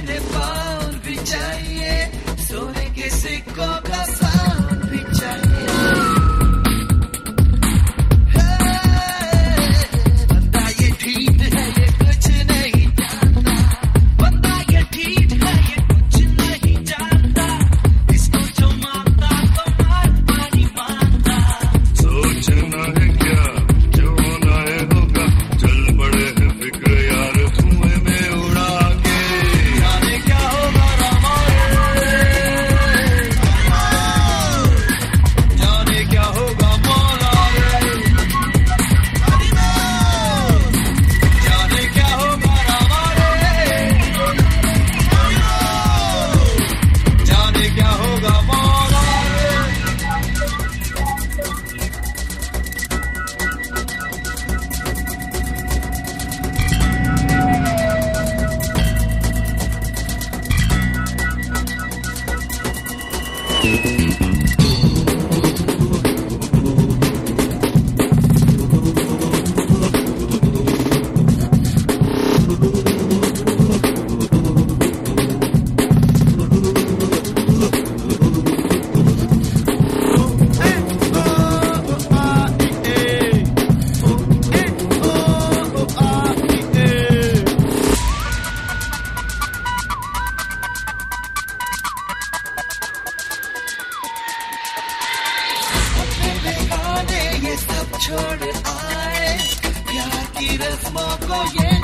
Independent DJ. छोड़ आए। प्यार की रस्मों को ये